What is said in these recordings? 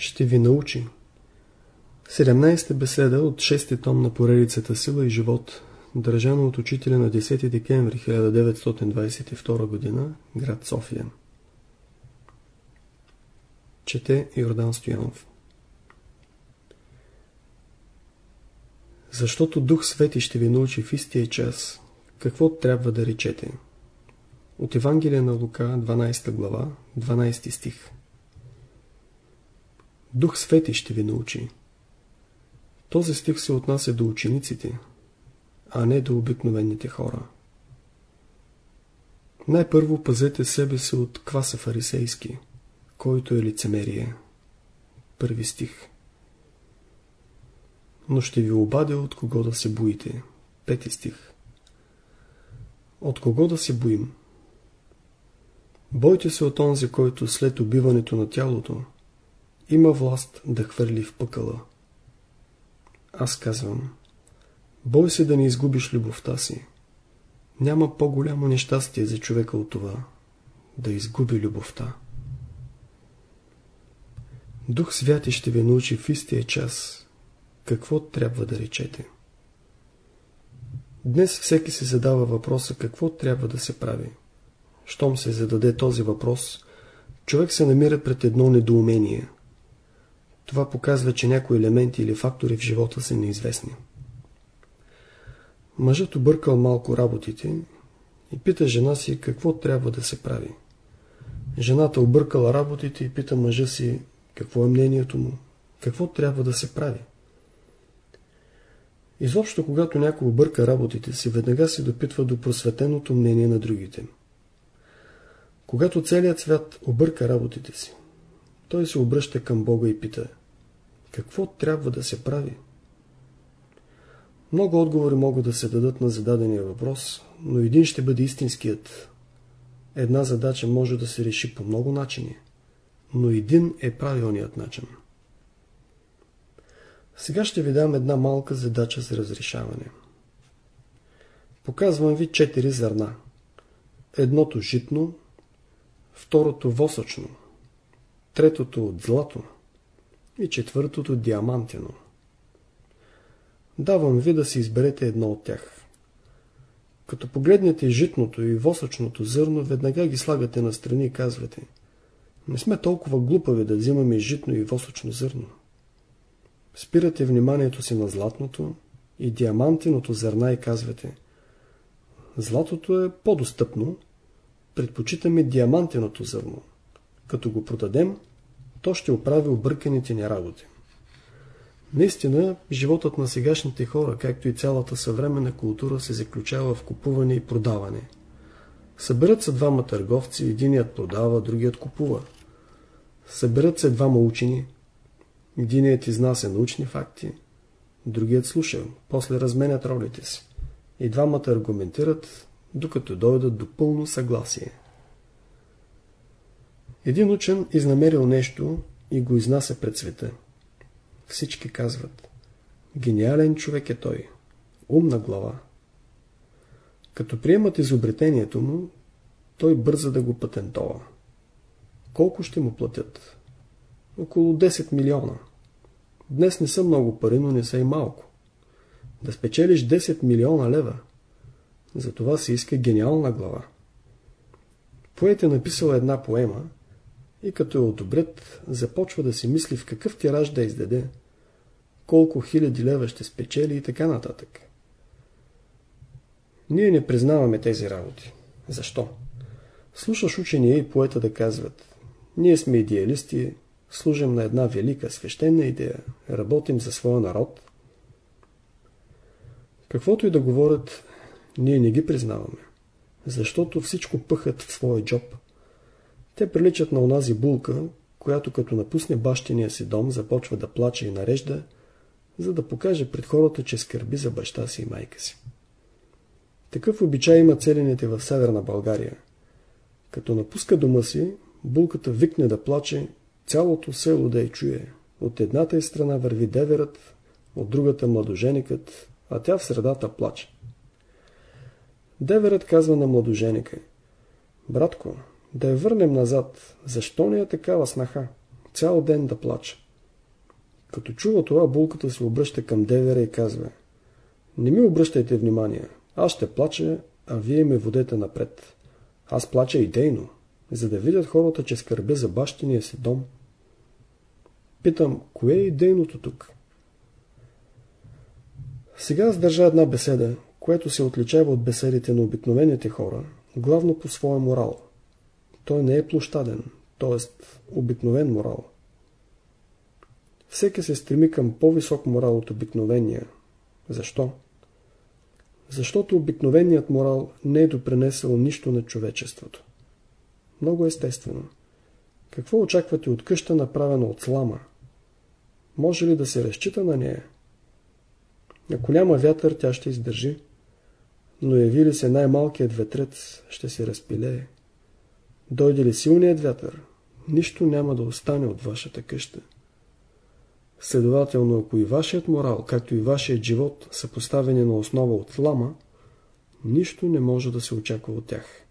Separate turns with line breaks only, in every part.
ще ви научи. 17-та беседа от 6-ти том на поредицата Сила и живот, държана от учителя на 10 декември 1922 г. град София. Чете Йордан Стоянов Защото Дух Свети ще ви научи в истия час какво трябва да речете. От Евангелие на Лука, 12 глава, 12 стих. Дух Свети ще ви научи. Този стих се отнася до учениците, а не до обикновените хора. Най-първо пазете себе си от кваса фарисейски, който е лицемерие. Първи стих. Но ще ви обадя от кого да се боите. Пети стих. От кого да се боим? Бойте се от онзи, който след убиването на тялото има власт да хвърли в пъкъла. Аз казвам, бой се да не изгубиш любовта си. Няма по-голямо нещастие за човека от това, да изгуби любовта. Дух Святи ще ви научи в истия час какво трябва да речете. Днес всеки се задава въпроса какво трябва да се прави. Щом се зададе този въпрос, човек се намира пред едно недоумение – това показва, че някои елементи или фактори в живота са неизвестни. Мъжът объркал малко работите и пита жена си какво трябва да се прави. Жената объркала работите и пита мъжа си какво е мнението му, какво трябва да се прави. Изобщо, когато някой обърка работите си, веднага се допитва до просветеното мнение на другите. Когато целият свят обърка работите си, той се обръща към Бога и пита – какво трябва да се прави? Много отговори могат да се дадат на зададения въпрос, но един ще бъде истинският. Една задача може да се реши по много начини, но един е правилният начин. Сега ще ви дам една малка задача за разрешаване. Показвам ви четири зърна. Едното житно, второто восъчно, третото от злато, и четвъртото диамантено. Давам ви да си изберете едно от тях. Като погледнете житното и восъчното зърно, веднага ги слагате на страни и казвате Не сме толкова глупави да взимаме житно и восъчно зърно. Спирате вниманието си на златното и диамантеното зърна и казвате Златото е по-достъпно, предпочитаме диамантеното зърно. Като го продадем, то ще оправи обърканите ни работи. Наистина, животът на сегашните хора, както и цялата съвременна култура, се заключава в купуване и продаване. Съберат се двама търговци, единият продава, другият купува. Съберат се двама учени, единият изнася научни факти, другият слуша, после разменят ролите си. И двамата аргументират, докато дойдат до пълно съгласие. Един учен изнамерил нещо и го изнася пред света. Всички казват, гениален човек е той, умна глава. Като приемат изобретението му, той бърза да го патентова. Колко ще му платят? Около 10 милиона. Днес не са много пари, но не са и малко. Да спечелиш 10 милиона лева. За това се иска гениална глава. Поет е написал една поема, и като е одобрят, започва да си мисли в какъв тираж да издаде, колко хиляди лева ще спечели и така нататък. Ние не признаваме тези работи. Защо? Слушаш учения и поета да казват Ние сме идеалисти, служим на една велика, свещена идея, работим за своя народ. Каквото и да говорят, ние не ги признаваме, защото всичко пъхат в своя джоб – те приличат на онази булка, която като напусне бащиния си дом, започва да плаче и нарежда, за да покаже пред хората, че скърби за баща си и майка си. Такъв обичай има целените в Северна България. Като напуска дома си, булката викне да плаче, цялото село да я чуе. От едната и страна върви деверът, от другата младоженикът, а тя в средата плаче. Деверът казва на младоженика. Братко, да я върнем назад. Защо не е такава снаха? Цял ден да плача. Като чува това, булката се обръща към девера и казва Не ми обръщайте внимание. Аз ще плача, а вие ме водете напред. Аз плача идейно, за да видят хората, че скърбя за бащиния си дом. Питам, кое е идейното тук? Сега аз държа една беседа, което се отличава от беседите на обикновените хора, главно по своя морал. Той не е площаден, т.е. обикновен морал. Всеки се стреми към по-висок морал от обикновения. Защо? Защото обикновеният морал не е допринесъл нищо на човечеството. Много естествено. Какво очаквате от къща, направена от слама? Може ли да се разчита на нея? Ако няма вятър, тя ще издържи. Но яви ли се най-малкият ветрец, ще се разпилее. Дойде ли силният вятър, нищо няма да остане от вашата къща. Следователно, ако и вашият морал, както и вашият живот са поставени на основа от слама, нищо не може да се очаква от тях.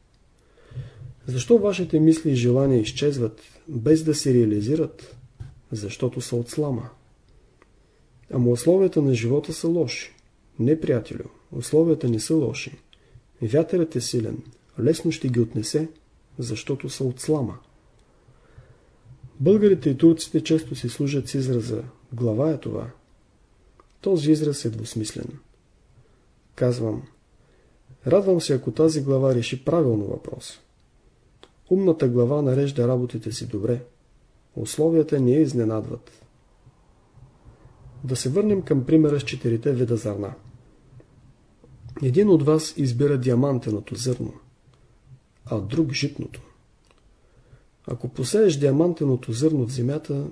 Защо вашите мисли и желания изчезват, без да се реализират? Защото са от слама. Ама условията на живота са лоши. Не, приятелю, условията не са лоши. Вятърът е силен, лесно ще ги отнесе, защото са от слама. Българите и турците често си служат с израза «глава е това». Този израз е двусмислен. Казвам, радвам се, ако тази глава реши правилно въпрос. Умната глава нарежда работите си добре. Условията не я изненадват. Да се върнем към примера с четирите вида зърна. Един от вас избира диамантеното зърно, а друг житното. Ако посееш диамантеното зърно в земята,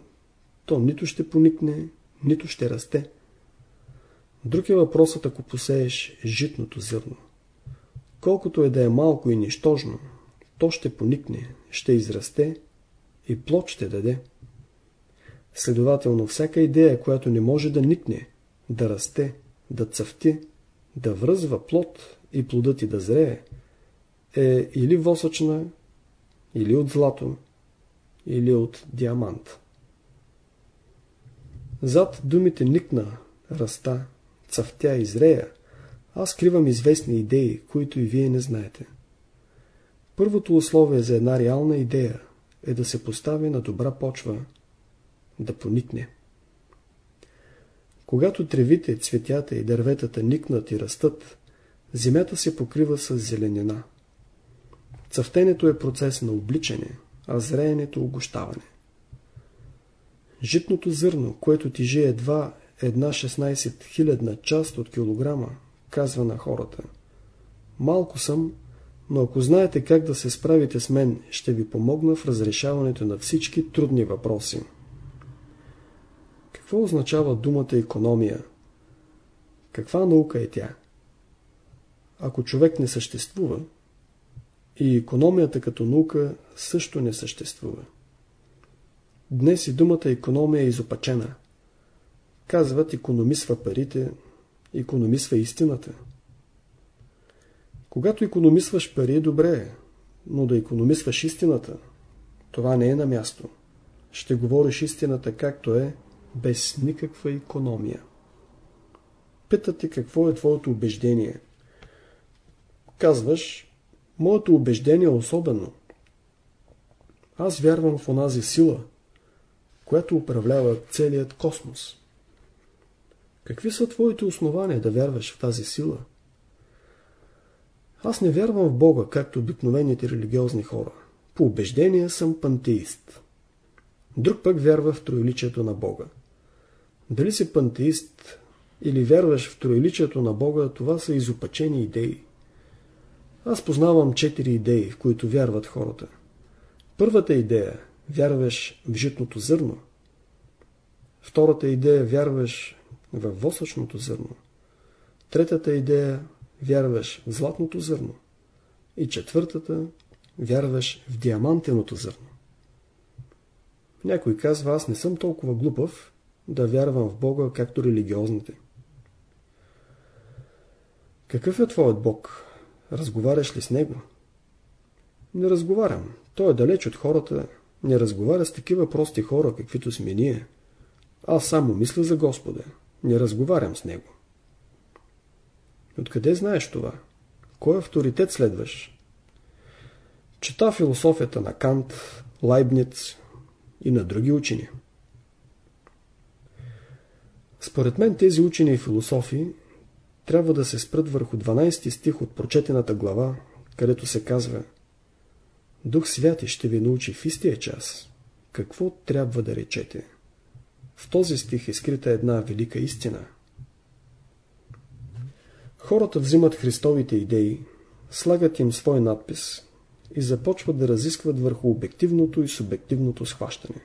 то нито ще поникне, нито ще расте. Друг е въпросът, ако посееш житното зърно. Колкото е да е малко и нищожно, то ще поникне, ще израсте и плод ще даде. Следователно, всяка идея, която не може да никне, да расте, да цъфти, да връзва плод и плодът и да зрее, е или восъчна, или от злато, или от диамант. Зад думите никна, раста, цъфтя и зрея, аз скривам известни идеи, които и вие не знаете. Първото условие за една реална идея е да се постави на добра почва, да поникне. Когато тревите, цветята и дърветата никнат и растат, земята се покрива с зеленина. Цъфтенето е процес на обличане, а зреенето – огощаване. Житното зърно, което тежи едва една 16 хилядна част от килограма, казва на хората. Малко съм, но ако знаете как да се справите с мен, ще ви помогна в разрешаването на всички трудни въпроси. Какво означава думата економия? Каква наука е тя? Ако човек не съществува, и економията като наука също не съществува. Днес и думата економия е изопачена. Казват, економисва парите, економисва истината. Когато економисваш пари е добре, но да економисваш истината, това не е на място. Ще говориш истината както е, без никаква економия. Питате какво е твоето убеждение. Казваш, моето убеждение е особено. Аз вярвам в онази сила, която управлява целият космос. Какви са твоите основания да вярваш в тази сила? Аз не вярвам в Бога, както обикновените религиозни хора. По убеждение съм пантеист. Друг пък вярва в троиличието на Бога. Дали си пантеист или вярваш в троиличието на Бога, това са изопачени идеи. Аз познавам четири идеи, в които вярват хората. Първата идея – вярваш в житното зърно. Втората идея – вярваш в восъчното зърно. Третата идея – вярваш в златното зърно. И четвъртата – вярваш в диамантеното зърно. Някой казва, аз не съм толкова глупав да вярвам в Бога, както религиозните. Какъв е твоят Бог? Разговаряш ли с Него? Не разговарям. Той е далеч от хората. Не разговаря с такива прости хора, каквито сме ние. Аз само мисля за Господа. Не разговарям с Него. Откъде знаеш това? Кой авторитет следваш? Чета философията на Кант, Лайбниц и на други учени. Според мен тези учени и философи трябва да се спрат върху 12 стих от прочетената глава, където се казва Дух Святи ще ви научи в истия час какво трябва да речете. В този стих е скрита една велика истина. Хората взимат Христовите идеи, слагат им свой надпис и започват да разискват върху обективното и субективното схващане.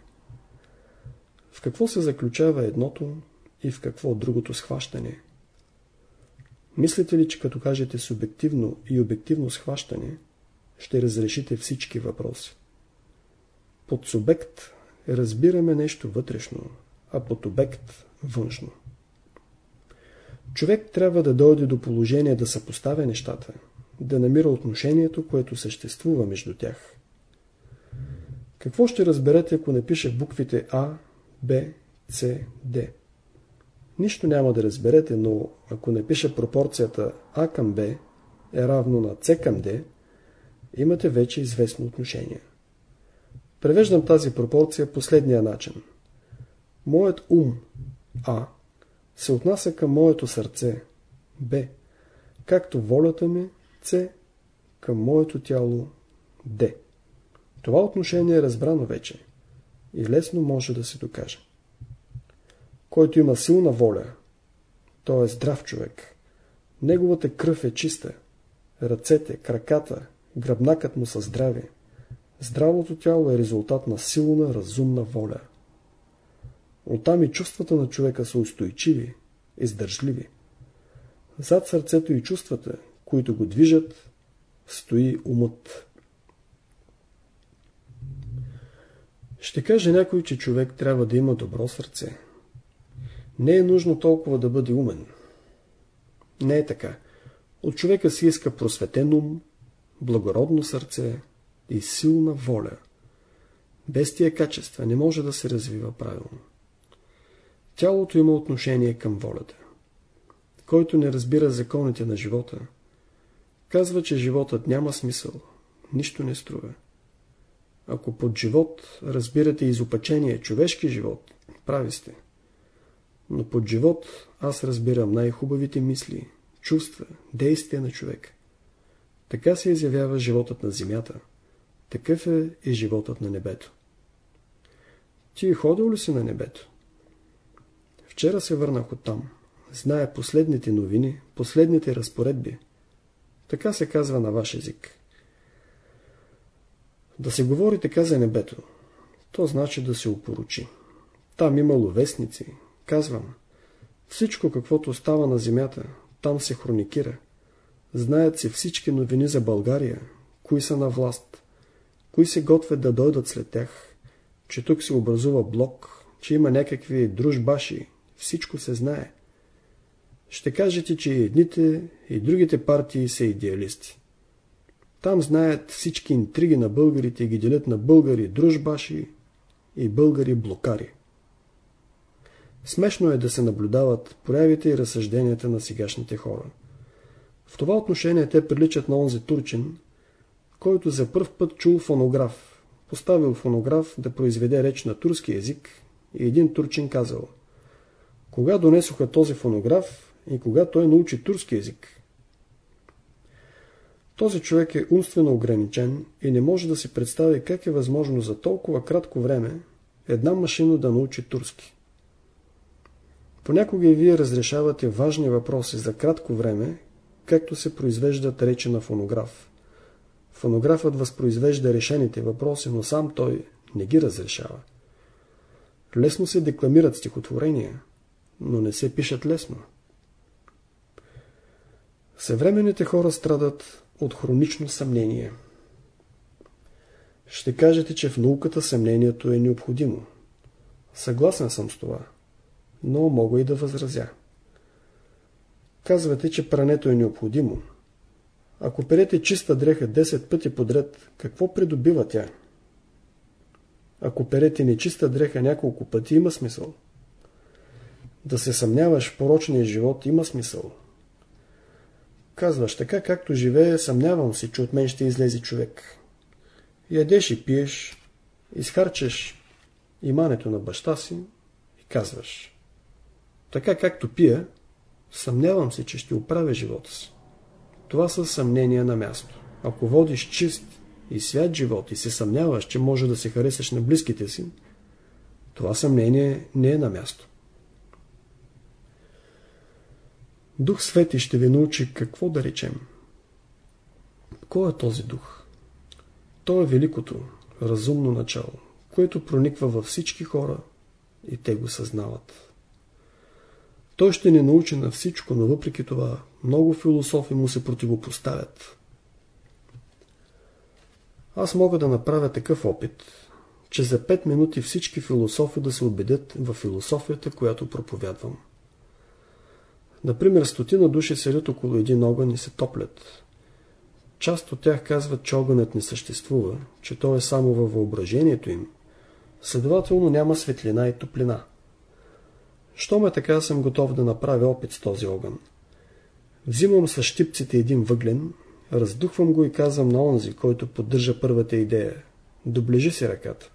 В какво се заключава едното и в какво другото схващане? Мислите ли, че като кажете субективно и обективно схващане, ще разрешите всички въпроси? Под субект разбираме нещо вътрешно, а под обект външно. Човек трябва да дойде до положение да съпоставя нещата, да намира отношението, което съществува между тях. Какво ще разберете, ако напиша буквите А, Б, С, Д? Нищо няма да разберете, но ако напиша пропорцията А към Б е равно на С към Д, имате вече известно отношение. Превеждам тази пропорция последния начин. Моят ум А се отнася към моето сърце Б, както волята ми С към моето тяло Д. Това отношение е разбрано вече и лесно може да се докаже. Който има силна воля, той е здрав човек. Неговата кръв е чиста. Ръцете, краката, гръбнакът му са здрави. Здравото тяло е резултат на силна, разумна воля. Оттам и чувствата на човека са устойчиви, издържливи. Зад сърцето и чувствата, които го движат, стои умът. Ще каже някой, че човек трябва да има добро сърце. Не е нужно толкова да бъде умен. Не е така. От човека си иска просветен ум, благородно сърце и силна воля. Без тия качества не може да се развива правилно. Тялото има отношение към волята. Който не разбира законите на живота, казва, че животът няма смисъл, нищо не струва. Ако под живот разбирате изопачение човешки живот, прави сте. Но под живот аз разбирам най-хубавите мисли, чувства, действия на човек. Така се изявява животът на земята. Такъв е и животът на небето. Ти е ходил ли си на небето? Вчера се върнах оттам. Зная последните новини, последните разпоредби. Така се казва на ваш език. Да се говори така за небето, то значи да се опоручи. Там имало вестници, казвам. Всичко каквото става на земята, там се хроникира. Знаят се всички новини за България, кои са на власт, кои се готвят да дойдат след тях, че тук се образува блок, че има някакви дружбаши, всичко се знае. Ще кажете, че и едните и другите партии са идеалисти. Там знаят всички интриги на българите и ги делят на българи дружбаши и българи блокари. Смешно е да се наблюдават проявите и разсъжденията на сегашните хора. В това отношение те приличат на онзи турчин, който за първ път чул фонограф, поставил фонограф да произведе реч на турски язик и един турчин казал Кога донесоха този фонограф и кога той научи турски язик? Този човек е умствено ограничен и не може да си представи как е възможно за толкова кратко време една машина да научи турски. Понякога и вие разрешавате важни въпроси за кратко време, както се произвеждат речи на фонограф. Фонографът възпроизвежда решените въпроси, но сам той не ги разрешава. Лесно се декламират стихотворения, но не се пишат лесно. Съвременните хора страдат от хронично съмнение. Ще кажете, че в науката съмнението е необходимо. Съгласен съм с това, но мога и да възразя. Казвате, че прането е необходимо. Ако перете чиста дреха 10 пъти подред, какво придобива тя? Ако перете нечиста дреха няколко пъти, има смисъл. Да се съмняваш в порочния живот има смисъл. Казваш, така както живее, съмнявам се, че от мен ще излезе човек. Ядеш и пиеш, изхарчеш имането на баща си и казваш. Така както пия, съмнявам се, че ще оправя живота си. Това са съмнения на място. Ако водиш чист и свят живот и се съмняваш, че може да се харесаш на близките си, това съмнение не е на място. Дух Свети ще ви научи какво да речем. Кой е този дух? Той е великото, разумно начало, което прониква във всички хора и те го съзнават. Той ще ни научи на всичко, но въпреки това много философи му се противопоставят. Аз мога да направя такъв опит, че за 5 минути всички философи да се убедят в философията, която проповядвам. Например, стотина души седят около един огън и се топлят. Част от тях казват, че огънът не съществува, че то е само във въображението им. Следователно няма светлина и топлина. Щом е така, съм готов да направя опит с този огън. Взимам с щипците един въглен, раздухвам го и казвам на онзи, който поддържа първата идея. Доближи си ръката.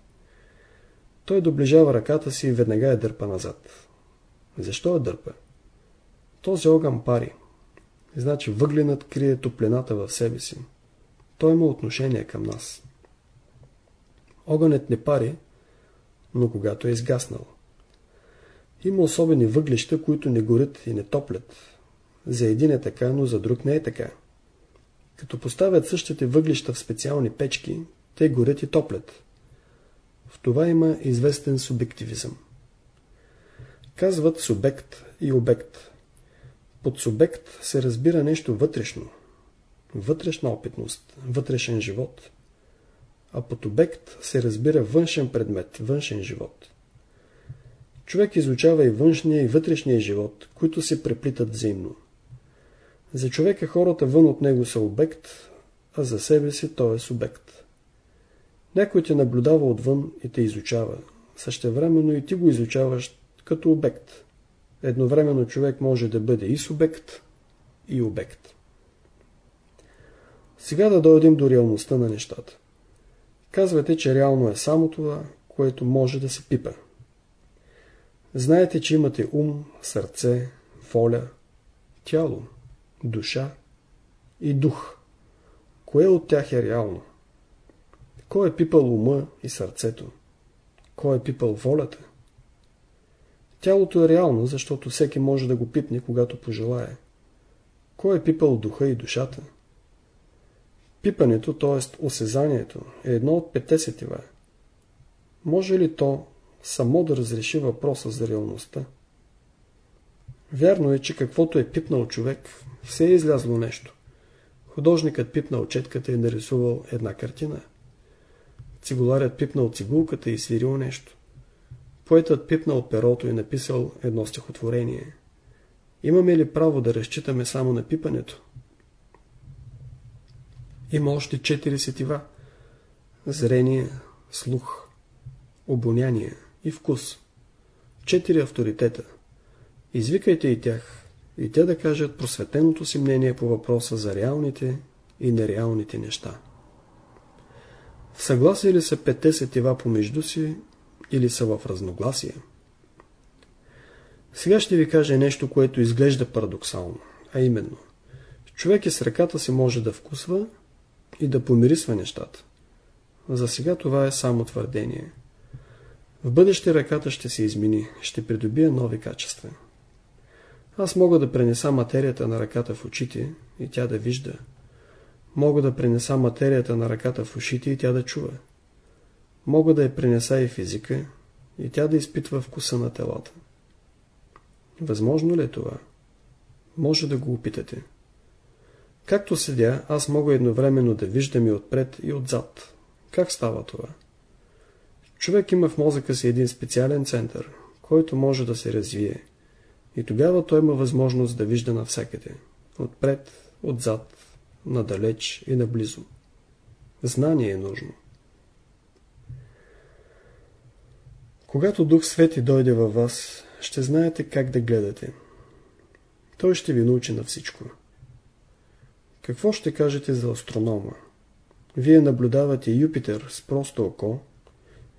Той доближава ръката си и веднага я дърпа назад. Защо я дърпа? Този огън пари. Значи въгленът крие топлината в себе си. Той има отношение към нас. Огънът не пари, но когато е изгаснал. Има особени въглища, които не горят и не топлят. За един е така, но за друг не е така. Като поставят същите въглища в специални печки, те горят и топлят. В това има известен субективизъм. Казват субект и обект. Под субект се разбира нещо вътрешно. Вътрешна опитност, вътрешен живот. А под обект се разбира външен предмет, външен живот. Човек изучава и външния и вътрешния живот, които се преплитат взаимно. За човека хората вън от него са обект, а за себе си той е субект. Някой те наблюдава отвън и те изучава. Същевременно и ти го изучаваш като обект. Едновременно човек може да бъде и субект, и обект. Сега да дойдем до реалността на нещата. Казвате, че реално е само това, което може да се пипа. Знаете, че имате ум, сърце, воля, тяло, душа и дух. Кое от тях е реално? Кой е пипал ума и сърцето? Кой е пипал волята? Тялото е реално, защото всеки може да го пипне, когато пожелае. Кой е пипал духа и душата? Пипането, т.е. осезанието, е едно от пете сетива. Може ли то само да разреши въпроса за реалността? Вярно е, че каквото е пипнал човек, все е излязло нещо. Художникът пипнал четката и нарисувал една картина. Цигуларят пипнал цигулката и свирил нещо. Поетът пипнал перото и написал едно стихотворение. Имаме ли право да разчитаме само на пипането? Има още четири сетива. Зрение, слух, обоняние и вкус. Четири авторитета. Извикайте и тях, и те да кажат просветеното си мнение по въпроса за реалните и нереалните неща. В съгласие ли са петте сетива помежду си или са в разногласие. Сега ще ви кажа нещо, което изглежда парадоксално, а именно. Човек и с ръката си може да вкусва и да помирисва нещата. За сега това е само твърдение. В бъдеще ръката ще се измени, ще придобие нови качества. Аз мога да пренеса материята на ръката в очите и тя да вижда. Мога да пренеса материята на ръката в ушите и тя да чува. Мога да я принеса и физика, и тя да изпитва вкуса на телата. Възможно ли е това? Може да го опитате. Както седя, аз мога едновременно да виждам и отпред и отзад. Как става това? Човек има в мозъка си един специален център, който може да се развие. И тогава той има възможност да вижда навсякъде. Отпред, отзад, надалеч и наблизо. Знание е нужно. Когато Дух Свети дойде във вас, ще знаете как да гледате. Той ще ви научи на всичко. Какво ще кажете за астронома? Вие наблюдавате Юпитер с просто око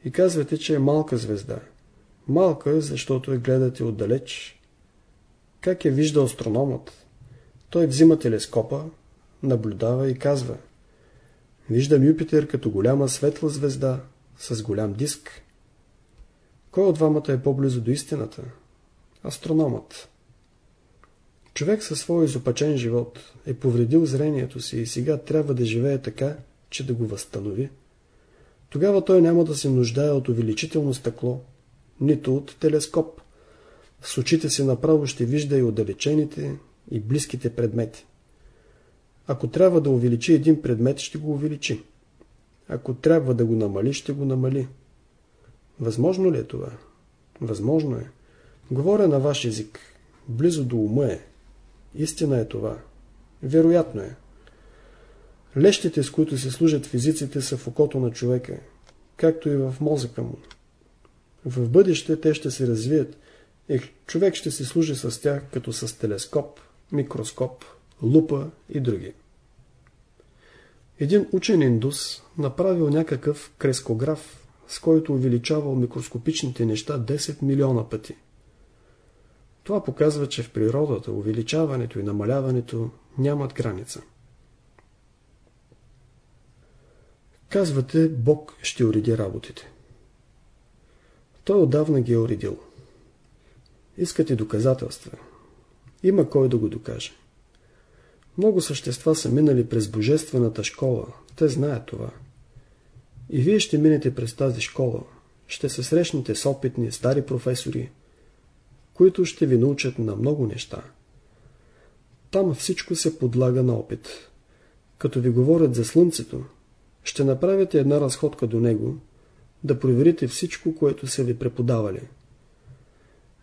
и казвате, че е малка звезда. Малка защото я гледате отдалеч. Как е вижда астрономът? Той взима телескопа, наблюдава и казва Виждам Юпитер като голяма светла звезда с голям диск. Кой от двамата е по-близо до истината? Астрономът. Човек със своя изопачен живот е повредил зрението си и сега трябва да живее така, че да го възстанови. Тогава той няма да се нуждае от увеличително стъкло, нито от телескоп. С очите си направо ще вижда и отдалечените, и близките предмети. Ако трябва да увеличи един предмет, ще го увеличи. Ако трябва да го намали, ще го намали. Възможно ли е това? Възможно е. Говоря на ваш език. Близо до ума е. Истина е това. Вероятно е. Лещите, с които се служат физиците, са в окото на човека, както и в мозъка му. В бъдеще те ще се развият и човек ще се служи с тях като с телескоп, микроскоп, лупа и други. Един учен индус направил някакъв крескограф, с който увеличавал микроскопичните неща 10 милиона пъти. Това показва, че в природата увеличаването и намаляването нямат граница. Казвате, Бог ще уреди работите. Той отдавна ги е уредил. Искате доказателства. Има кой да го докаже. Много същества са минали през божествената школа. Те знаят това. И вие ще минете през тази школа. Ще се срещнете с опитни, стари професори, които ще ви научат на много неща. Там всичко се подлага на опит. Като ви говорят за Слънцето, ще направите една разходка до него, да проверите всичко, което са ви преподавали.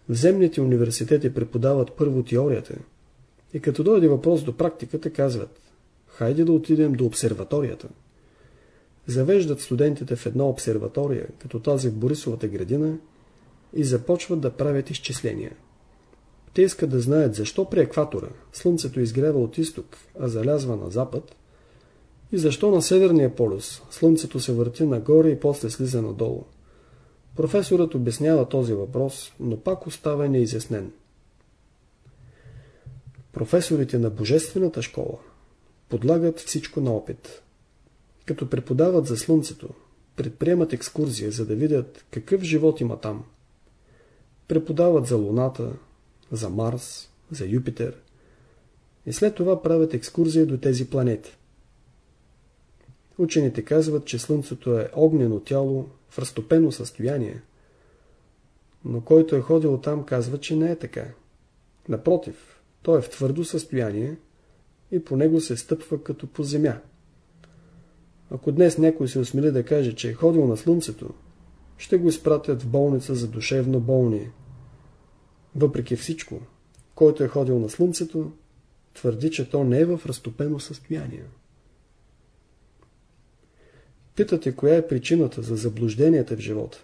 В земните университети преподават първо теорията и като дойде въпрос до практиката, казват Хайде да отидем до обсерваторията. Завеждат студентите в една обсерватория, като тази в Борисовата градина, и започват да правят изчисления. Те искат да знаят защо при екватора Слънцето изгрева от изток, а залязва на запад, и защо на Северния полюс Слънцето се върти нагоре и после слиза надолу. Професорът обяснява този въпрос, но пак остава неизяснен. Професорите на Божествената школа подлагат всичко на опит. Като преподават за Слънцето, предприемат екскурзия, за да видят какъв живот има там. Преподават за Луната, за Марс, за Юпитер и след това правят екскурзия до тези планети. Учените казват, че Слънцето е огнено тяло в разтопено състояние, но който е ходил там казва, че не е така. Напротив, то е в твърдо състояние и по него се стъпва като по земя. Ако днес някой се осмели да каже, че е ходил на Слънцето, ще го изпратят в болница за душевно болни. Въпреки всичко, който е ходил на Слънцето, твърди, че то не е в разтопено състояние. Питате, коя е причината за заблужденията в живота.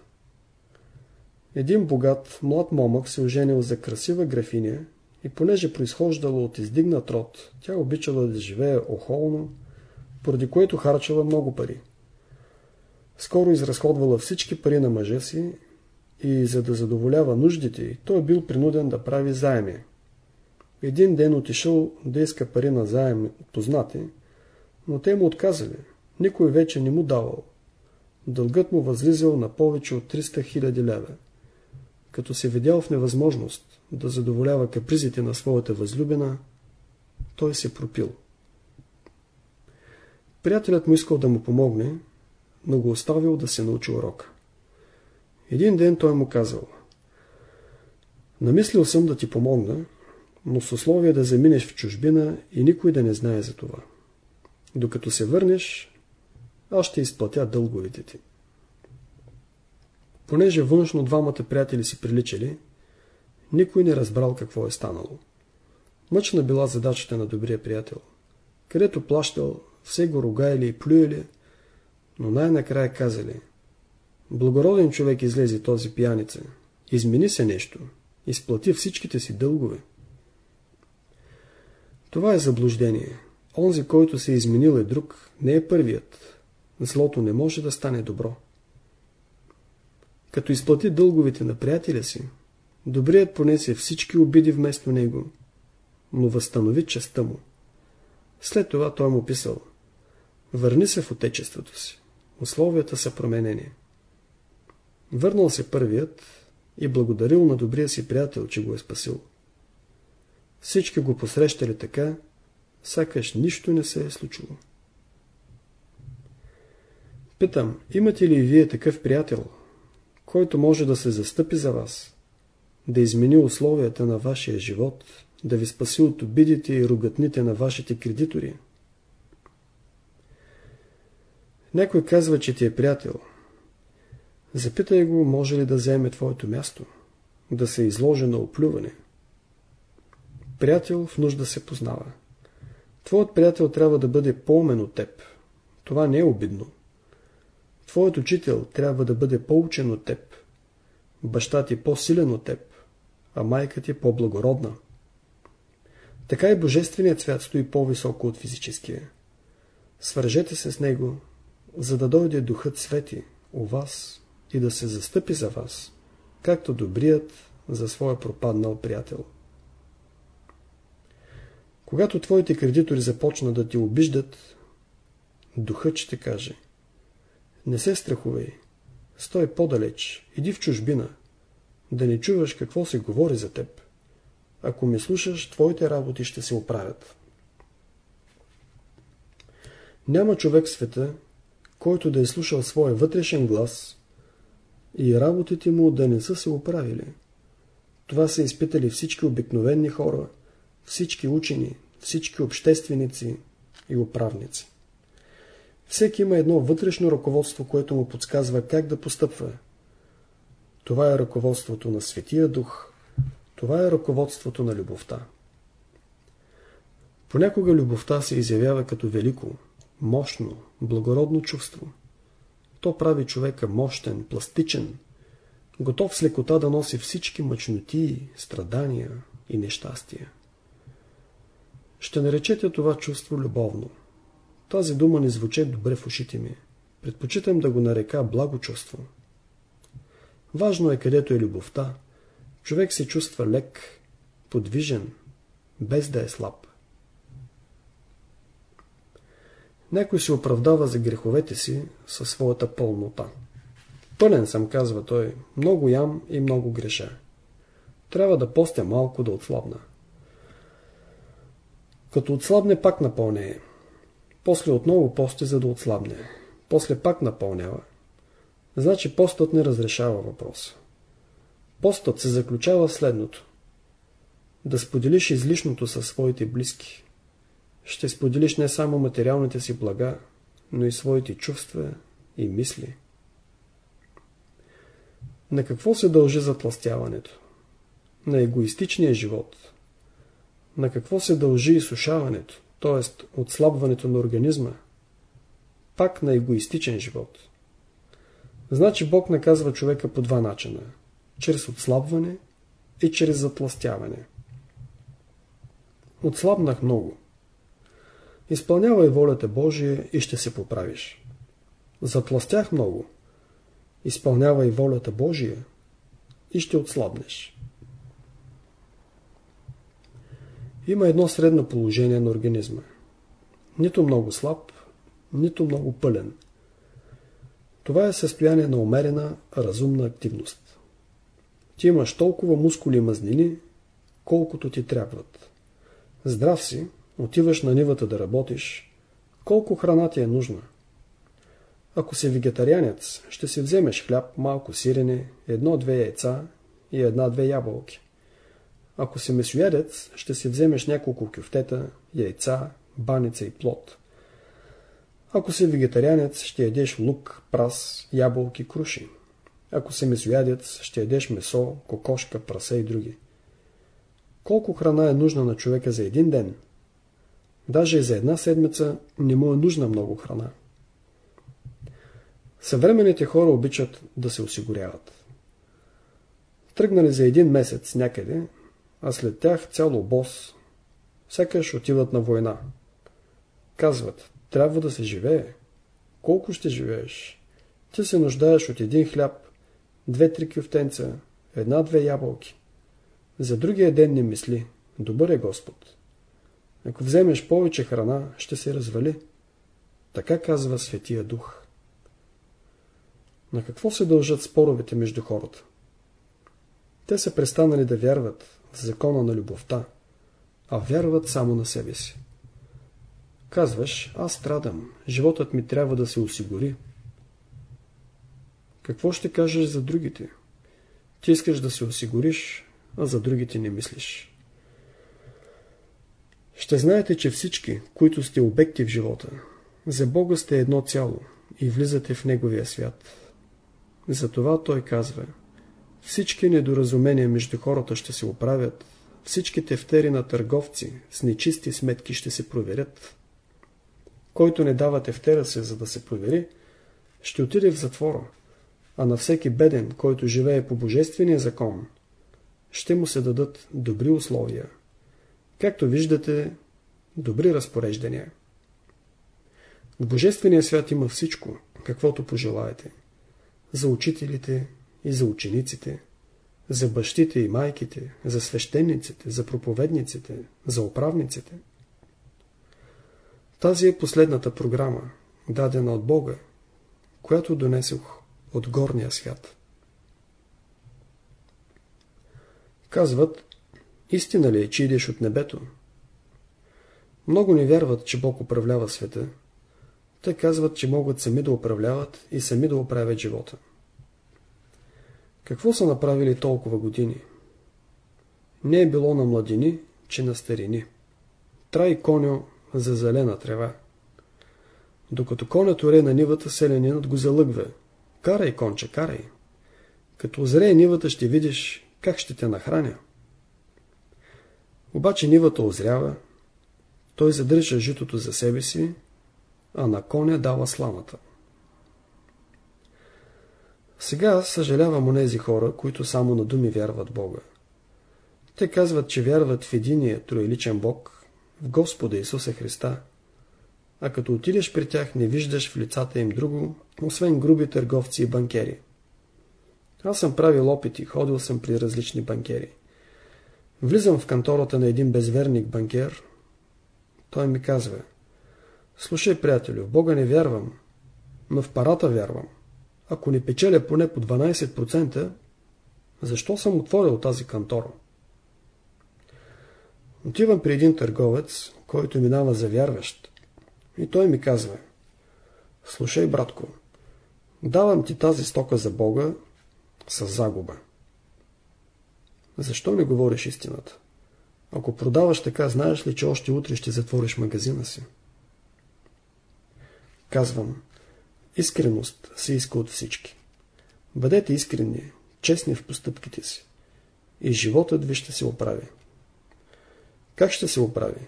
Един богат, млад момък се оженил за красива графиня и понеже произхождала от издигнат род, тя обичала да живее охолно, поради което харчала много пари. Скоро изразходвала всички пари на мъжа си и за да задоволява нуждите той бил принуден да прави заеми. Един ден отишъл да иска пари на заем от познати, но те му отказали. Никой вече не му давал. Дългът му възлизал на повече от 300 000 лева. Като се видял в невъзможност да задоволява капризите на своята възлюбена, той се пропил. Приятелят му искал да му помогне, но го оставил да се научи урока. Един ден той му казал Намислил съм да ти помогна, но с условие да заминеш в чужбина и никой да не знае за това. Докато се върнеш, аз ще изплатя дълговите ти. Понеже външно двамата приятели си приличали, никой не разбрал какво е станало. Мъчна била задачата на добрия приятел. Където плащал, все го ругаяли и плюели, но най-накрая казали Благороден човек излезе този пияница. Измени се нещо. изплати всичките си дългове. Това е заблуждение. Онзи, който се е изменил е друг, не е първият. Злото не може да стане добро. Като изплати дълговете на приятеля си, добрият понесе всички обиди вместо него, но възстанови честа му. След това той му писал Върни се в отечеството си. Условията са променени. Върнал се първият и благодарил на добрия си приятел, че го е спасил. Всички го посрещали така, сякаш нищо не се е случило. Питам, имате ли вие такъв приятел, който може да се застъпи за вас, да измени условията на вашия живот, да ви спаси от обидите и ругатните на вашите кредитори? Някой казва, че ти е приятел. Запитай го, може ли да вземе твоето място, да се изложи на оплюване. Приятел в нужда се познава. Твоят приятел трябва да бъде по-умен от теб. Това не е обидно. Твоят учител трябва да бъде по-учен от теб. Баща ти по-силен от теб, а майка ти по-благородна. Така и божественият свят стои по-високо от физическия. Свържете се с него, за да дойде духът свети у вас и да се застъпи за вас, както добрият за своя пропаднал приятел. Когато твоите кредитори започнат да ти обиждат, духът ще каже Не се страхувай, стой по-далеч, иди в чужбина, да не чуваш какво се говори за теб. Ако ме слушаш, твоите работи ще се оправят. Няма човек в света, който да е слушал своя вътрешен глас и работите му да не са се оправили. Това са изпитали всички обикновени хора, всички учени, всички общественици и управници. Всеки има едно вътрешно ръководство, което му подсказва как да постъпва. Това е ръководството на Светия Дух. Това е ръководството на любовта. Понякога любовта се изявява като велико, мощно, благородно чувство. То прави човека мощен, пластичен, готов с лекота да носи всички мъчноти, страдания и нещастия. Ще наречете това чувство любовно. Тази дума не звучи добре в ушите ми. Предпочитам да го нарека благо чувство. Важно е където е любовта. Човек се чувства лек, подвижен, без да е слаб. Някой се оправдава за греховете си със своята пълнота. Пълен съм, казва той, много ям и много греша. Трябва да постя малко да отслабна. Като отслабне пак напълнее. После отново пости, за да отслабне. После пак напълнява. Значи постът не разрешава въпроса. Постът се заключава в следното. Да споделиш излишното със своите близки. Ще споделиш не само материалните си блага, но и своите чувства и мисли. На какво се дължи затластяването? На егоистичния живот. На какво се дължи изсушаването, т.е. отслабването на организма? Пак на егоистичен живот. Значи Бог наказва човека по два начина. Чрез отслабване и чрез затластяване. Отслабнах много. Изпълнявай волята Божия и ще се поправиш. Затластях много. Изпълнявай волята Божия и ще отслабнеш. Има едно средно положение на организма. Нито много слаб, нито много пълен. Това е състояние на умерена, разумна активност. Ти имаш толкова мускули и мазнини, колкото ти трябват. Здрав си, отиваш на нивата да работиш, колко храна ти е нужна. Ако си вегетарианец, ще си вземеш хляб, малко сирене, едно-две яйца и една-две ябълки. Ако си месоядец, ще си вземеш няколко кюфтета, яйца, баница и плод. Ако си вегетарианец, ще ядеш лук, прас, ябълки, круши. Ако си месоядец, ще ядеш месо, кокошка, прасе и други. Колко храна е нужна на човека за един ден? Даже и за една седмица не му е нужна много храна. Съвременните хора обичат да се осигуряват. Тръгнали за един месец някъде, а след тях цял обоз. Сякаш отиват на война. Казват, трябва да се живее. Колко ще живееш? Ти се нуждаеш от един хляб, две-три кюфтенца, една-две ябълки. За другия ден не мисли. Добър е Господ. Ако вземеш повече храна, ще се развали. Така казва Светия Дух. На какво се дължат споровете между хората? Те са престанали да вярват закона на любовта, а вярват само на себе си. Казваш, аз страдам, животът ми трябва да се осигури. Какво ще кажеш за другите? Ти искаш да се осигуриш, а за другите не мислиш. Ще знаете, че всички, които сте обекти в живота, за Бога сте едно цяло и влизате в Неговия свят. Затова Той казва, всички недоразумения между хората ще се оправят, всички тефтери на търговци с нечисти сметки ще се проверят. Който не дава тефтера се, за да се провери, ще отиде в затвора, а на всеки беден, който живее по божествения закон, ще му се дадат добри условия. Както виждате, добри разпореждания. В Божествения свят има всичко, каквото пожелаете. За учителите и за учениците, за бащите и майките, за свещениците, за проповедниците, за управниците. Тази е последната програма, дадена от Бога, която донесох от горния свят. Казват, истина ли е, че идеш от небето? Много не вярват, че Бог управлява света. Те казват, че могат сами да управляват и сами да оправят живота. Какво са направили толкова години? Не е било на младини, че на старини. Трай коню за зелена трева. Докато конят оре на нивата, селянинът го залъгва. Карай, конче, карай. Като озрее нивата, ще видиш как ще те нахраня. Обаче нивата озрява, той задържа житото за себе си, а на коня дава сламата. Сега съжалявам онези хора, които само на думи вярват Бога. Те казват, че вярват в единия троеличен Бог, в Господа Исуса Христа. А като отидеш при тях, не виждаш в лицата им друго, освен груби търговци и банкери. Аз съм правил опити, ходил съм при различни банкери. Влизам в кантората на един безверник банкер. Той ми казва, слушай, приятелю, в Бога не вярвам, но в парата вярвам. Ако не печеля поне по 12%, защо съм отворил тази кантора? Отивам при един търговец, който минава за вярващ. И той ми казва, слушай, братко, давам ти тази стока за Бога с загуба. Защо не говориш истината? Ако продаваш така, знаеш ли, че още утре ще затвориш магазина си? Казвам, искреност се иска от всички. Бъдете искрени, честни в постъпките си. И животът ви ще се оправи. Как ще се оправи?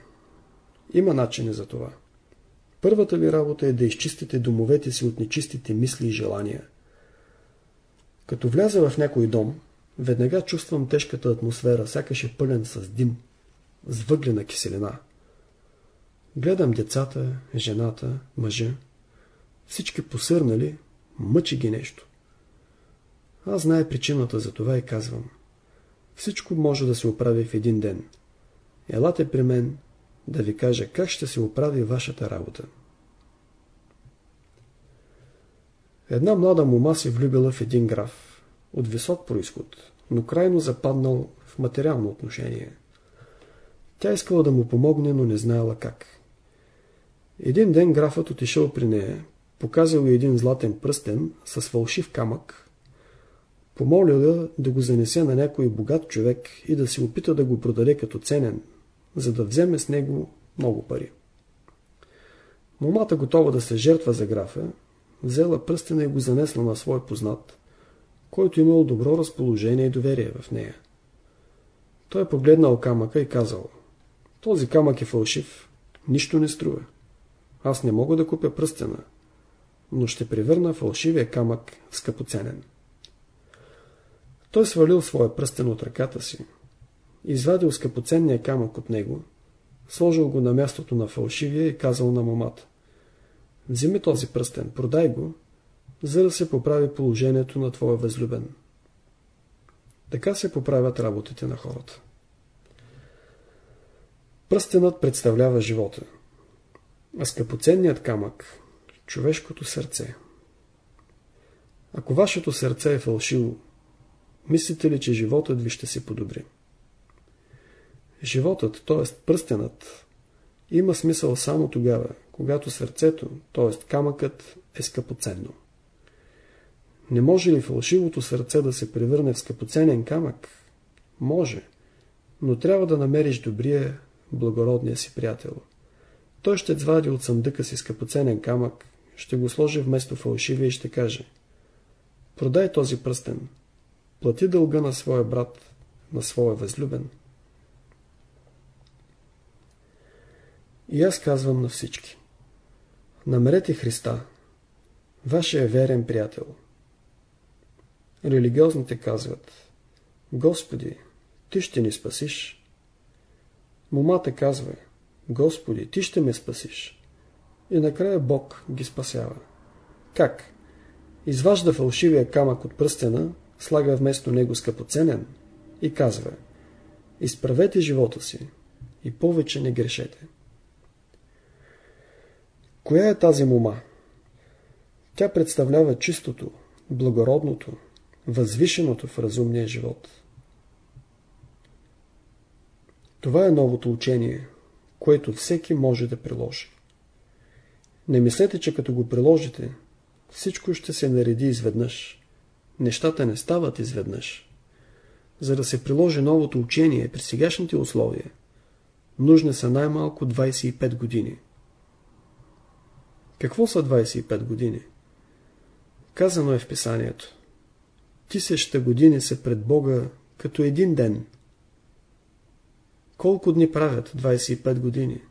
Има начини за това. Първата ви работа е да изчистите домовете си от нечистите мисли и желания. Като вляза в някой дом, веднага чувствам тежката атмосфера, сякаш е пълен с дим, с въглена киселина. Гледам децата, жената, мъжа. Всички посърнали, мъчи ги нещо. Аз знае причината за това и казвам. Всичко може да се оправи в един ден. Елате при мен да ви кажа как ще се оправи вашата работа. Една млада мома се влюбила в един граф, от висок происход, но крайно западнал в материално отношение. Тя искала да му помогне, но не знаела как. Един ден графът отишъл при нея, показал един златен пръстен с фалшив камък, помолил да го занесе на някой богат човек и да се опита да го продаде като ценен, за да вземе с него много пари. Момата готова да се жертва за графа, взела пръстена и го занесла на свой познат, който имал добро разположение и доверие в нея. Той погледнал камъка и казал, този камък е фалшив, нищо не струва. Аз не мога да купя пръстена, но ще превърна фалшивия камък в скъпоценен. Той свалил своя пръстен от ръката си, извадил скъпоценния камък от него, сложил го на мястото на фалшивия и казал на момата. Вземи този пръстен, продай го, за да се поправи положението на твоя възлюбен. Така се поправят работите на хората. Пръстенът представлява живота, а скъпоценният камък – човешкото сърце. Ако вашето сърце е фалшиво, мислите ли, че животът ви ще се подобри? Животът, т.е. пръстенът, има смисъл само тогава, когато сърцето, т.е. камъкът, е скъпоценно. Не може ли фалшивото сърце да се превърне в скъпоценен камък? Може, но трябва да намериш добрия, благородния си приятел. Той ще извади от съндъка си скъпоценен камък, ще го сложи вместо фалшивия и ще каже Продай този пръстен, плати дълга на своя брат, на своя възлюбен. И аз казвам на всички. Намерете Христа, вашия верен приятел. Религиозните казват Господи, Ти ще ни спасиш. Момата казва Господи, Ти ще ме спасиш. И накрая Бог ги спасява. Как? Изважда фалшивия камък от пръстена, слага вместо него скъпоценен и казва Изправете живота си и повече не грешете. Коя е тази мома? Тя представлява чистото, благородното, възвишеното в разумния живот. Това е новото учение, което всеки може да приложи. Не мислете, че като го приложите, всичко ще се нареди изведнъж. Нещата не стават изведнъж. За да се приложи новото учение при сегашните условия, нужни са най-малко 25 години. Какво са 25 години? Казано е в писанието. Тисеща години са пред Бога като един ден. Колко дни правят 25 години?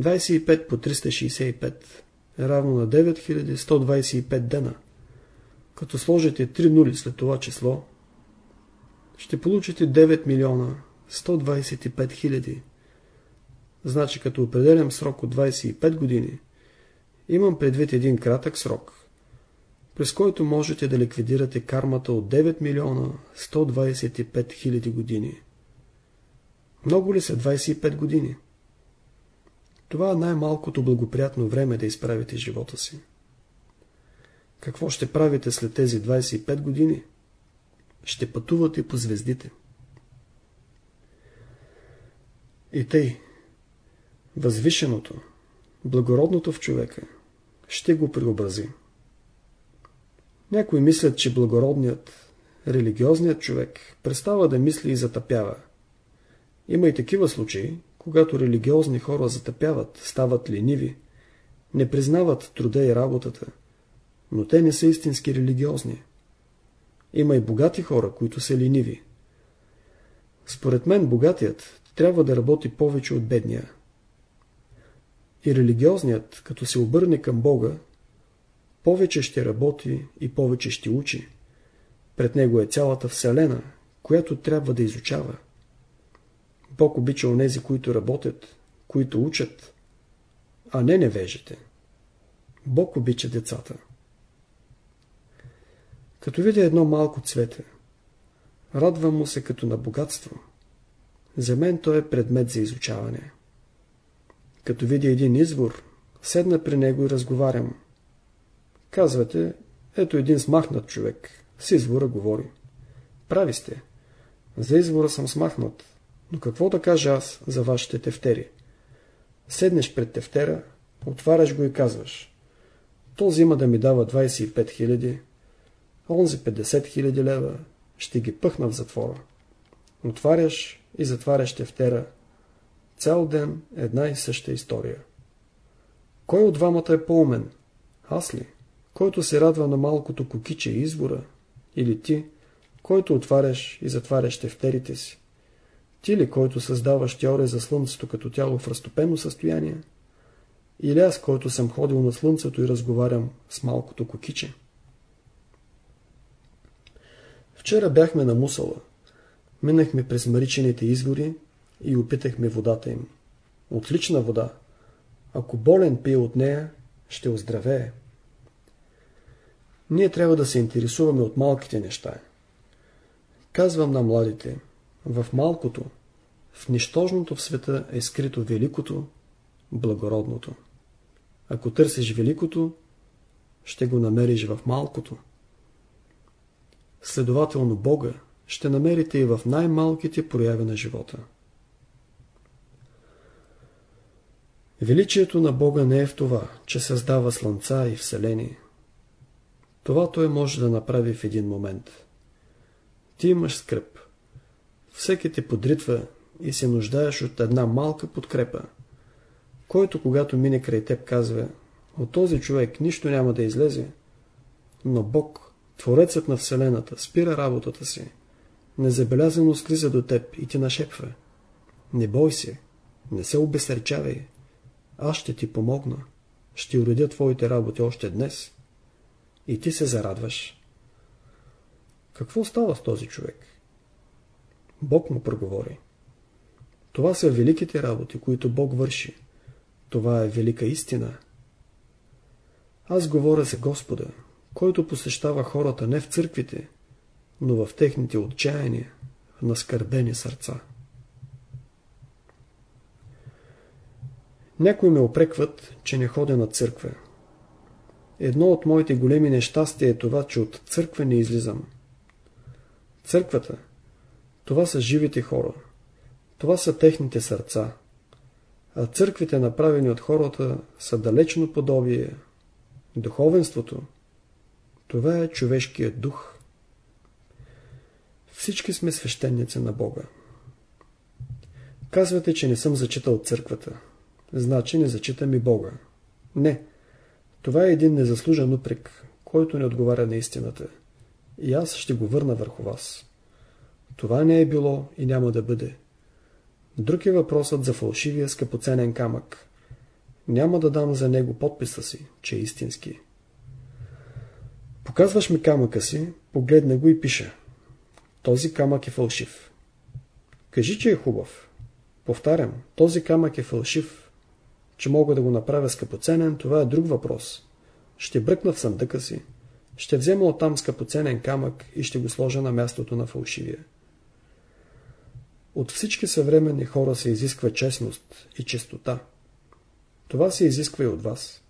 25 по 365 е равно на 9125 дена. Като сложите 3 нули след това число, ще получите 9 милиона 125 хиляди. Значи като определям срок от 25 години, имам предвид един кратък срок, през който можете да ликвидирате кармата от 9 милиона 125 хиляди години. Много ли са 25 години? Това е най-малкото благоприятно време да изправите живота си. Какво ще правите след тези 25 години? Ще пътувате по звездите. И тъй, възвишеното, благородното в човека ще го преобрази. Някои мислят, че благородният, религиозният човек престава да мисли и затъпява. Има и такива случаи, когато религиозни хора затъпяват, стават лениви, не признават труда и работата, но те не са истински религиозни. Има и богати хора, които са лениви. Според мен богатият трябва да работи повече от бедния. И религиозният, като се обърне към Бога, повече ще работи и повече ще учи. Пред него е цялата Вселена, която трябва да изучава. Бог обича онези, които работят, които учат, а не невежите. Бог обича децата. Като видя едно малко цвете, радва му се като на богатство. За мен то е предмет за изучаване. Като видя един извор, седна при него и разговарям. Казвате, ето един смахнат човек. С извора говори. Прави сте. За извора съм смахнат. Но какво да кажа аз за вашите тефтери? Седнеш пред тефтера, отваряш го и казваш. Този има да ми дава 25 000, онзи 50 000 лева, ще ги пъхна в затвора. Отваряш и затваряш тефтера. Цял ден една и съща история. Кой от двамата е по-умен? Аз ли? Който се радва на малкото кокиче и избора? Или ти, който отваряш и затваряш тефтерите си? Ти ли, който създаваш теория за Слънцето като тяло в разтопено състояние? Или аз, който съм ходил на Слънцето и разговарям с малкото кокиче? Вчера бяхме на Мусала. Минахме през Маричените извори и опитахме водата им. Отлична вода. Ако болен пие от нея, ще оздравее. Ние трябва да се интересуваме от малките неща. Казвам на младите, в малкото, в нищожното в света е скрито великото, благородното. Ако търсиш великото, ще го намериш в малкото. Следователно Бога ще намерите и в най-малките прояви на живота. Величието на Бога не е в това, че създава слънца и вселение. Това той може да направи в един момент. Ти имаш скръп. Всеки те подритва и се нуждаеш от една малка подкрепа, който когато мине край теб казва от този човек нищо няма да излезе, но Бог, Творецът на Вселената, спира работата си, незабелязано слиза до теб и ти нашепва. Не бой се, не се обесърчавай, аз ще ти помогна, ще уредя твоите работи още днес. И ти се зарадваш. Какво става с този човек? Бог му проговори. Това са великите работи, които Бог върши. Това е велика истина. Аз говоря за Господа, който посещава хората не в църквите, но в техните отчаяния, в наскърбени сърца. Някои ме опрекват, че не ходя на църква. Едно от моите големи нещастия е това, че от църква не излизам. Църквата, това са живите хора. Това са техните сърца. А църквите, направени от хората, са далечно подобие. Духовенството, това е човешкият дух. Всички сме свещеници на Бога. Казвате, че не съм зачитал църквата. Значи не зачитам и Бога. Не. Това е един незаслужен упрек, който не отговаря на истината. И аз ще го върна върху вас. Това не е било и няма да бъде. Друг е въпросът за фалшивия скъпоценен камък. Няма да дам за него подписа си, че е истински. Показваш ми камъка си, погледна го и пиша. Този камък е фалшив. Кажи, че е хубав. Повтарям, този камък е фалшив. Че мога да го направя скъпоценен, това е друг въпрос. Ще бръкна в съндъка си, ще взема оттам скъпоценен камък и ще го сложа на мястото на фалшивия. От всички съвременни хора се изисква честност и чистота. Това се изисква и от вас.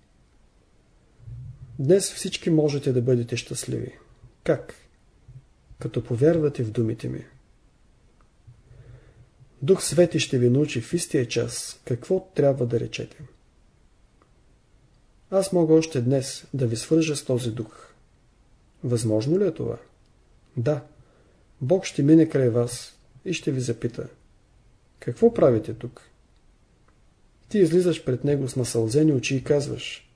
Днес всички можете да бъдете щастливи. Как? Като повярвате в думите ми. Дух Свети ще ви научи в истия час какво трябва да речете. Аз мога още днес да ви свържа с този дух. Възможно ли е това? Да. Бог ще мине край вас и ще ви запита. Какво правите тук? Ти излизаш пред него с насълзени очи и казваш.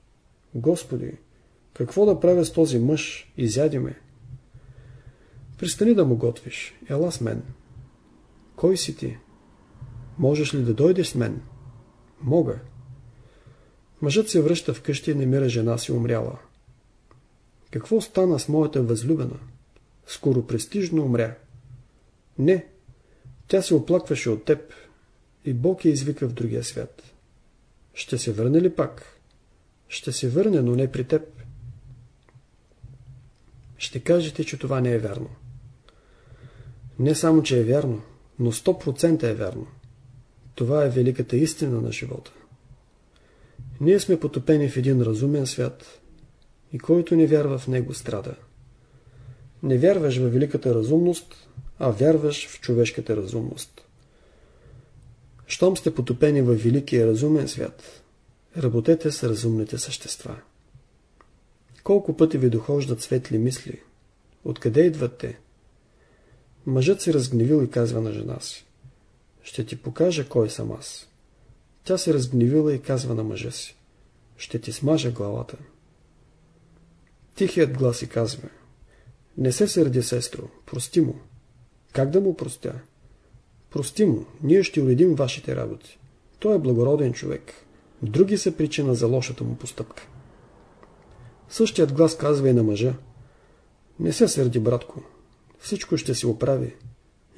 Господи, какво да правя с този мъж? Изяди ме. Пристани да му готвиш. Ела с мен. Кой си ти? Можеш ли да дойдеш с мен? Мога. Мъжът се връща вкъщи и намира жена си умряла. Какво стана с моята възлюбена? Скоро престижно умря. Не. Тя се оплакваше от теб и Бог я извика в другия свят. Ще се върне ли пак? Ще се върне, но не при теб. Ще кажете, че това не е вярно. Не само, че е вярно, но 100% е вярно. Това е великата истина на живота. Ние сме потопени в един разумен свят и който не вярва в него страда. Не вярваш в великата разумност, а вярваш в човешката разумност. Щом сте потопени в великия разумен свят, работете с разумните същества. Колко пъти ви дохождат светли мисли? Откъде идват те? Мъжът се разгневил и казва на жена си. Ще ти покажа кой съм аз. Тя се разгневила и казва на мъжа си. Ще ти смажа главата. Тихият глас и казва. Не се сърди, сестро, прости му. Как да му простя? Прости му, ние ще уредим вашите работи. Той е благороден човек. Други са причина за лошата му постъпка. Същият глас казва и на мъжа. Не се сърди, братко. всичко ще се оправи.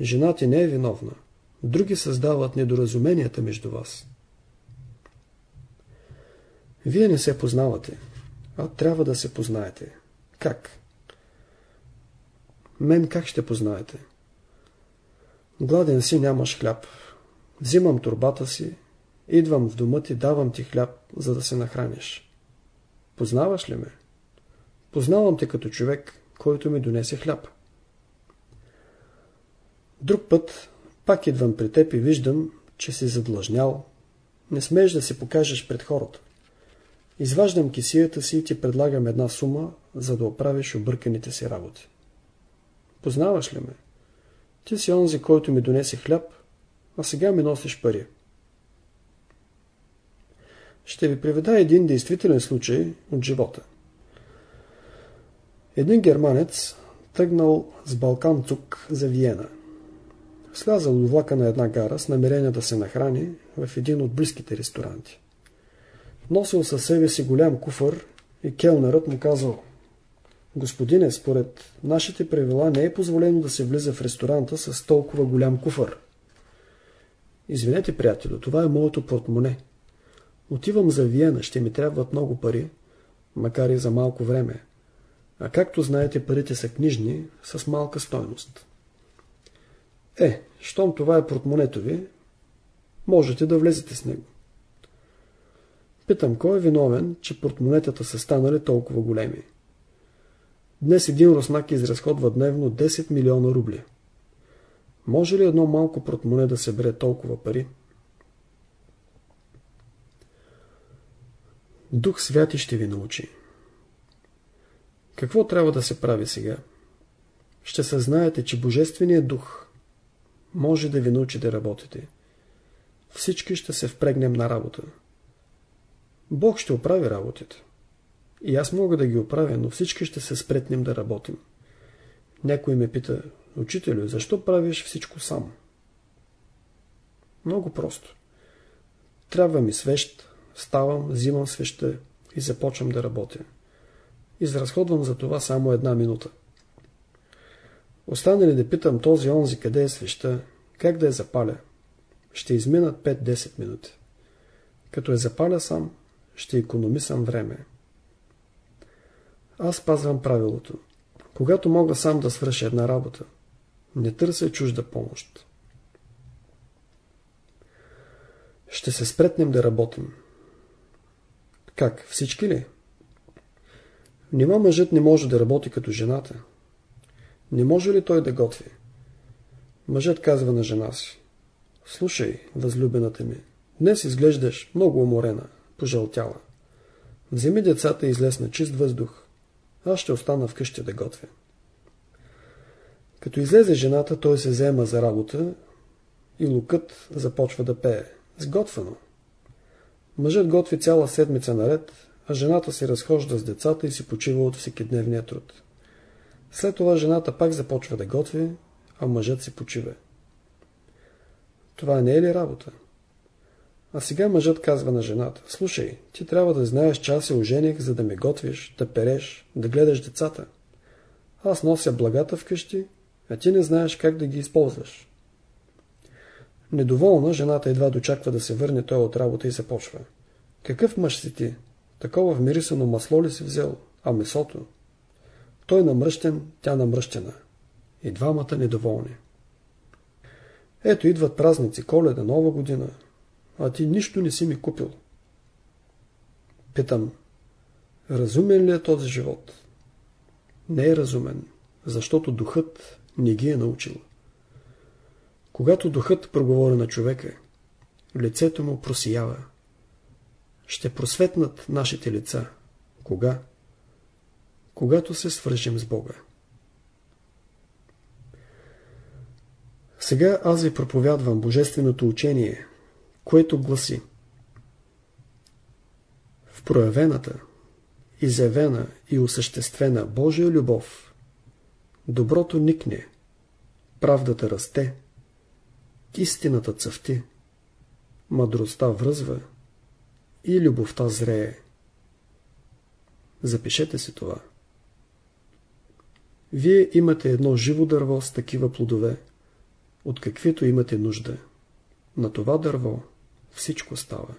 Жена ти не е виновна. Други създават недоразуменията между вас. Вие не се познавате, а трябва да се познаете. Как? Мен как ще познаете? Гладен си, нямаш хляб. Взимам турбата си, идвам в дома ти, давам ти хляб, за да се нахраниш. Познаваш ли ме? Познавам те като човек, който ми донесе хляб. Друг път пак идвам при теб и виждам, че си задлъжнял. Не смееш да се покажеш пред хората. Изваждам кисията си и ти предлагам една сума, за да оправиш обърканите си работи. Познаваш ли ме? Ти си онзи, който ми донесе хляб, а сега ми носиш пари. Ще ви приведа един действителен случай от живота. Един германец тръгнал с Балкан Цук за Виена. Слязал от влака на една гара с намерение да се нахрани в един от близките ресторанти. Носил със себе си голям куфър и келнерът му казал Господине, според нашите правила не е позволено да се влиза в ресторанта с толкова голям куфър. Извинете, приятелю, това е моето портмоне. Отивам за Виена, ще ми трябват много пари, макар и за малко време. А както знаете, парите са книжни, с малка стойност. Е, щом това е портмонето ви, можете да влезете с него. Питам, кой е виновен, че портмонетата са станали толкова големи? Днес един руснак изразходва дневно 10 милиона рубли. Може ли едно малко портмоне да събере толкова пари? Дух Святи ще ви научи. Какво трябва да се прави сега? Ще съзнаете, че Божественият дух може да ви научи да работите. Всички ще се впрегнем на работа. Бог ще оправи работите. И аз мога да ги оправя, но всички ще се спретнем да работим. Някой ме пита, учителю, защо правиш всичко сам? Много просто. Трябва ми свещ, ставам, взимам свеща и започвам да работя. Изразходвам за това само една минута. Остане ли да питам този онзи къде е свеща, как да я запаля? Ще изминат 5-10 минути. Като я запаля сам, ще економисам време. Аз пазвам правилото. Когато мога сам да свърша една работа, не търся чужда помощ. Ще се спретнем да работим. Как? Всички ли? Нима мъжът не може да работи като жената. Не може ли той да готви? Мъжът казва на жена си. Слушай, възлюбената ми, днес изглеждаш много уморена, пожълтяла. Вземи децата и излез на чист въздух. Аз ще остана вкъщи да готвя. Като излезе жената, той се взема за работа и лукът започва да пее. Сготвено. Мъжът готви цяла седмица наред, а жената се разхожда с децата и си почива от всекидневния труд. След това жената пак започва да готви, а мъжът си почива. Това не е ли работа? А сега мъжът казва на жената, слушай, ти трябва да знаеш, че аз се ожених, за да ме готвиш, да переш, да гледаш децата. Аз нося благата вкъщи, а ти не знаеш как да ги използваш. Недоволна, жената едва дочаква да се върне той от работа и започва. Какъв мъж си ти? Такова вмирисано масло ли си взел? А месото? Той намръщен, тя намръщена. И двамата недоволни. Ето идват празници, коледа, нова година а ти нищо не си ми купил. Питам, разумен ли е този живот? Не е разумен, защото духът не ги е научил. Когато духът проговори на човека, лицето му просиява. Ще просветнат нашите лица. Кога? Когато се свържем с Бога. Сега аз ви проповядвам Божественото учение, което гласи В проявената, изявена и осъществена Божия любов, доброто никне, правдата расте, истината цъфти, мъдростта връзва и любовта зрее. Запишете си това. Вие имате едно живо дърво с такива плодове, от каквито имате нужда. На това дърво всичко става.